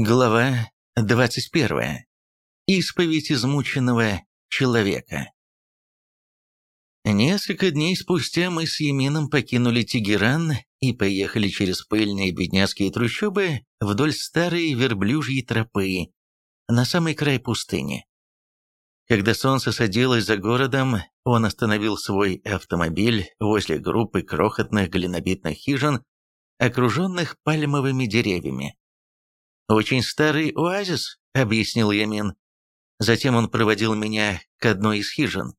Глава 21. Исповедь измученного человека. Несколько дней спустя мы с Емином покинули Тегеран и поехали через пыльные бедняцкие трущобы вдоль старой верблюжьей тропы на самый край пустыни. Когда солнце садилось за городом, он остановил свой автомобиль возле группы крохотных глинобитных хижин, окруженных пальмовыми деревьями. «Очень старый оазис», — объяснил Ямин. Затем он проводил меня к одной из хижин.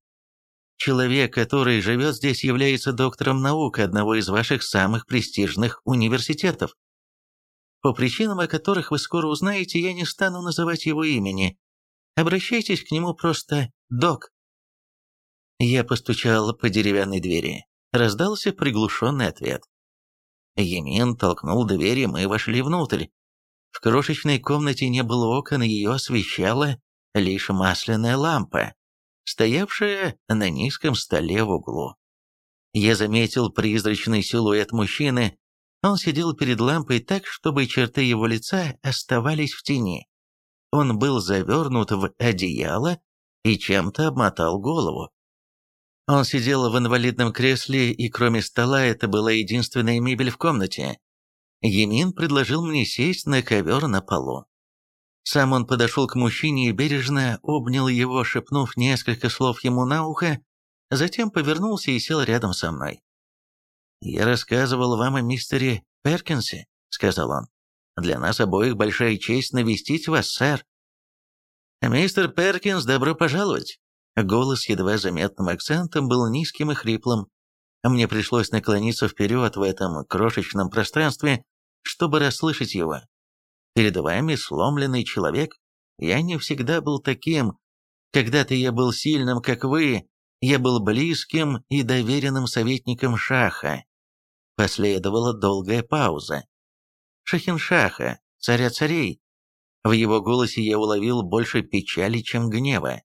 Человек, который живет здесь, является доктором наук одного из ваших самых престижных университетов. По причинам, о которых вы скоро узнаете, я не стану называть его имени. Обращайтесь к нему просто «док». Я постучал по деревянной двери. Раздался приглушенный ответ. Емин толкнул дверь, и мы вошли внутрь. В крошечной комнате не было окон, ее освещала лишь масляная лампа, стоявшая на низком столе в углу. Я заметил призрачный силуэт мужчины. Он сидел перед лампой так, чтобы черты его лица оставались в тени. Он был завернут в одеяло и чем-то обмотал голову. Он сидел в инвалидном кресле, и кроме стола это была единственная мебель в комнате. Емин предложил мне сесть на ковер на полу. Сам он подошел к мужчине и бережно обнял его, шепнув несколько слов ему на ухо, затем повернулся и сел рядом со мной. «Я рассказывал вам о мистере Перкинсе», — сказал он. «Для нас обоих большая честь навестить вас, сэр». «Мистер Перкинс, добро пожаловать!» Голос едва заметным акцентом был низким и хриплым. Мне пришлось наклониться вперед в этом крошечном пространстве, чтобы расслышать его. Перед вами сломленный человек. Я не всегда был таким. Когда-то я был сильным, как вы. Я был близким и доверенным советником Шаха. Последовала долгая пауза. Шахиншаха, царя царей. В его голосе я уловил больше печали, чем гнева.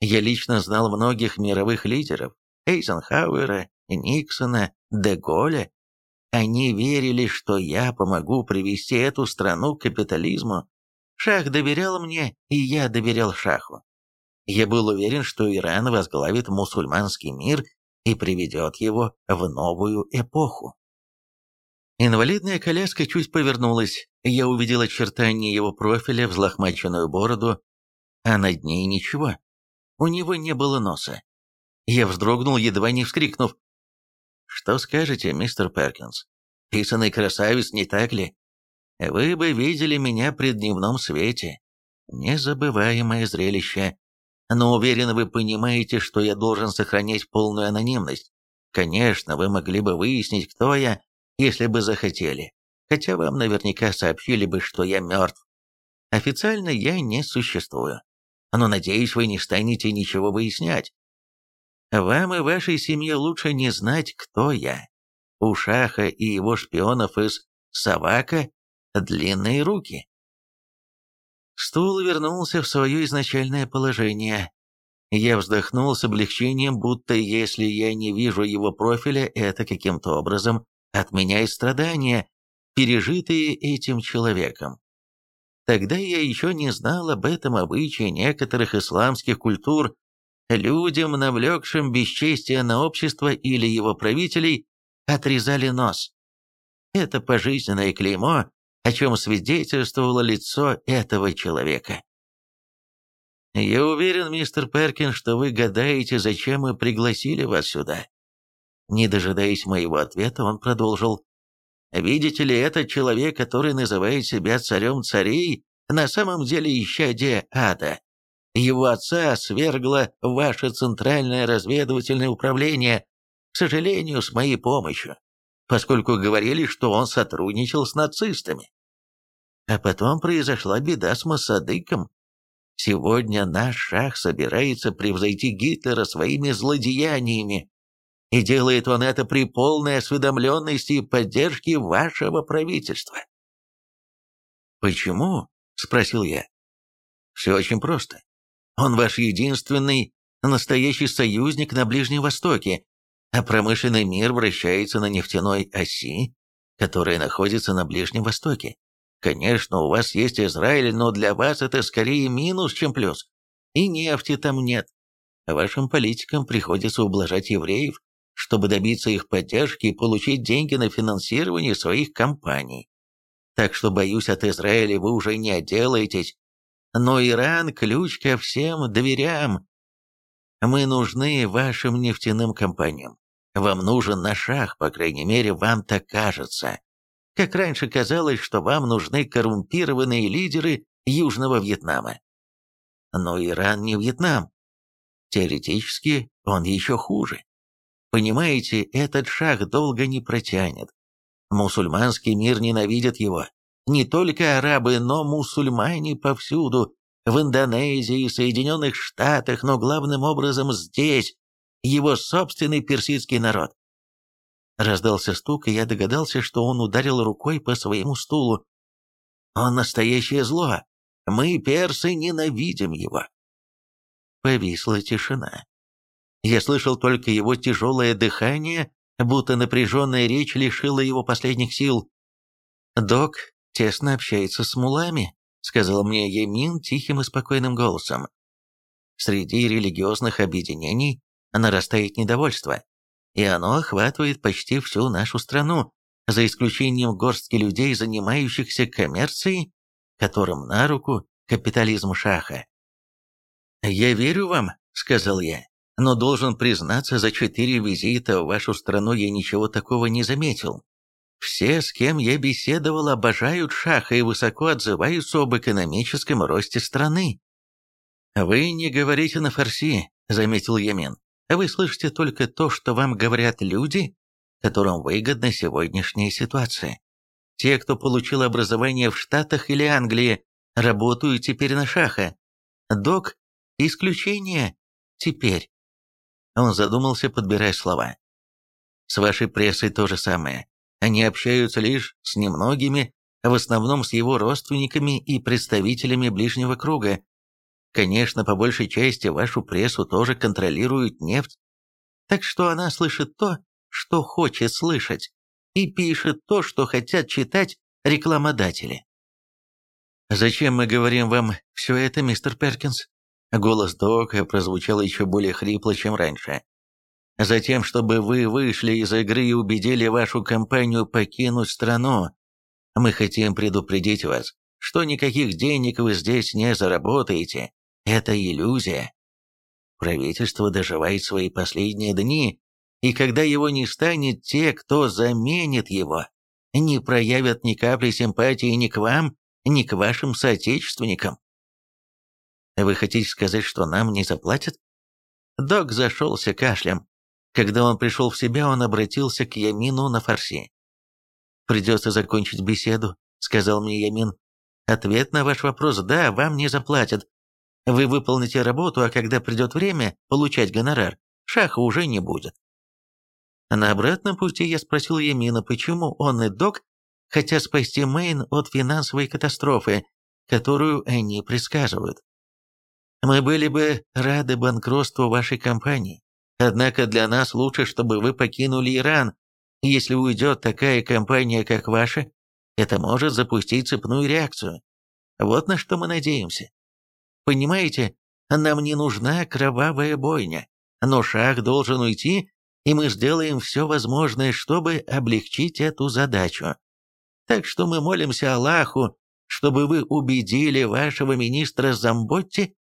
Я лично знал многих мировых лидеров, Эйзенхауэра, Никсона, Деголя. Они верили, что я помогу привести эту страну к капитализму. Шах доверял мне, и я доверял Шаху. Я был уверен, что Иран возглавит мусульманский мир и приведет его в новую эпоху. Инвалидная коляска чуть повернулась, я увидел очертания его профиля, взлохмаченную бороду, а над ней ничего. У него не было носа. Я вздрогнул, едва не вскрикнув. «Что скажете, мистер Перкинс? Писанный красавец, не так ли? Вы бы видели меня при дневном свете. Незабываемое зрелище. Но уверен, вы понимаете, что я должен сохранять полную анонимность. Конечно, вы могли бы выяснить, кто я, если бы захотели. Хотя вам наверняка сообщили бы, что я мертв. Официально я не существую. Но, надеюсь, вы не станете ничего выяснять. Вам и вашей семье лучше не знать, кто я. У Шаха и его шпионов из Савака длинные руки. Стул вернулся в свое изначальное положение. Я вздохнул с облегчением, будто если я не вижу его профиля, это каким-то образом отменяет страдания, пережитые этим человеком. Тогда я еще не знал об этом обычае некоторых исламских культур, Людям, навлекшим бесчестие на общество или его правителей, отрезали нос. Это пожизненное клеймо, о чем свидетельствовало лицо этого человека. «Я уверен, мистер Перкин, что вы гадаете, зачем мы пригласили вас сюда». Не дожидаясь моего ответа, он продолжил. «Видите ли, этот человек, который называет себя царем царей, на самом деле исчадие ада. Его отца свергло ваше Центральное разведывательное управление, к сожалению, с моей помощью, поскольку говорили, что он сотрудничал с нацистами. А потом произошла беда с Масадыком. Сегодня наш шах собирается превзойти Гитлера своими злодеяниями, и делает он это при полной осведомленности и поддержке вашего правительства. «Почему?» – спросил я. «Все очень просто. Он ваш единственный настоящий союзник на Ближнем Востоке, а промышленный мир вращается на нефтяной оси, которая находится на Ближнем Востоке. Конечно, у вас есть Израиль, но для вас это скорее минус, чем плюс. И нефти там нет. Вашим политикам приходится ублажать евреев, чтобы добиться их поддержки и получить деньги на финансирование своих компаний. Так что, боюсь, от Израиля вы уже не отделаетесь. Но Иран – ключ ко всем дверям. Мы нужны вашим нефтяным компаниям. Вам нужен наш шах, по крайней мере, вам так кажется. Как раньше казалось, что вам нужны коррумпированные лидеры Южного Вьетнама. Но Иран не Вьетнам. Теоретически он еще хуже. Понимаете, этот шах долго не протянет. Мусульманский мир ненавидит его. Не только арабы, но мусульмане повсюду, в Индонезии, Соединенных Штатах, но главным образом здесь, его собственный персидский народ. Раздался стук, и я догадался, что он ударил рукой по своему стулу. Он настоящее зло. Мы, персы, ненавидим его. Повисла тишина. Я слышал только его тяжелое дыхание, будто напряженная речь лишила его последних сил. «Док тесно общается с мулами», — сказал мне Емин тихим и спокойным голосом. «Среди религиозных объединений нарастает недовольство, и оно охватывает почти всю нашу страну, за исключением горстки людей, занимающихся коммерцией, которым на руку капитализм шаха. «Я верю вам», — сказал я, — «но должен признаться, за четыре визита в вашу страну я ничего такого не заметил. Все, с кем я беседовал, обожают шаха и высоко отзываются об экономическом росте страны». «Вы не говорите на фарси», — заметил Ямин. «Вы слышите только то, что вам говорят люди, которым выгодна сегодняшняя ситуация. Те, кто получил образование в Штатах или Англии, работают теперь на шаха. Док Исключение теперь. Он задумался, подбирая слова. С вашей прессой то же самое. Они общаются лишь с немногими, а в основном с его родственниками и представителями ближнего круга. Конечно, по большей части вашу прессу тоже контролирует нефть, так что она слышит то, что хочет слышать, и пишет то, что хотят читать рекламодатели. «Зачем мы говорим вам все это, мистер Перкинс?» Голос Дока прозвучал еще более хрипло, чем раньше. «Затем, чтобы вы вышли из игры и убедили вашу компанию покинуть страну. Мы хотим предупредить вас, что никаких денег вы здесь не заработаете. Это иллюзия. Правительство доживает свои последние дни, и когда его не станет, те, кто заменит его, не проявят ни капли симпатии ни к вам, ни к вашим соотечественникам. Вы хотите сказать, что нам не заплатят? Док зашелся кашлем. Когда он пришел в себя, он обратился к Ямину на фарси. «Придется закончить беседу», — сказал мне Ямин. «Ответ на ваш вопрос – да, вам не заплатят. Вы выполните работу, а когда придет время получать гонорар, шаха уже не будет». На обратном пути я спросил Ямина, почему он и Док хотят спасти Мэйн от финансовой катастрофы, которую они предсказывают. Мы были бы рады банкротству вашей компании. Однако для нас лучше, чтобы вы покинули Иран. Если уйдет такая компания, как ваша, это может запустить цепную реакцию. Вот на что мы надеемся. Понимаете, нам не нужна кровавая бойня, но шах должен уйти, и мы сделаем все возможное, чтобы облегчить эту задачу. Так что мы молимся Аллаху, чтобы вы убедили вашего министра Замботти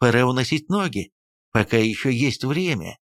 Пора уносить ноги, пока еще есть время.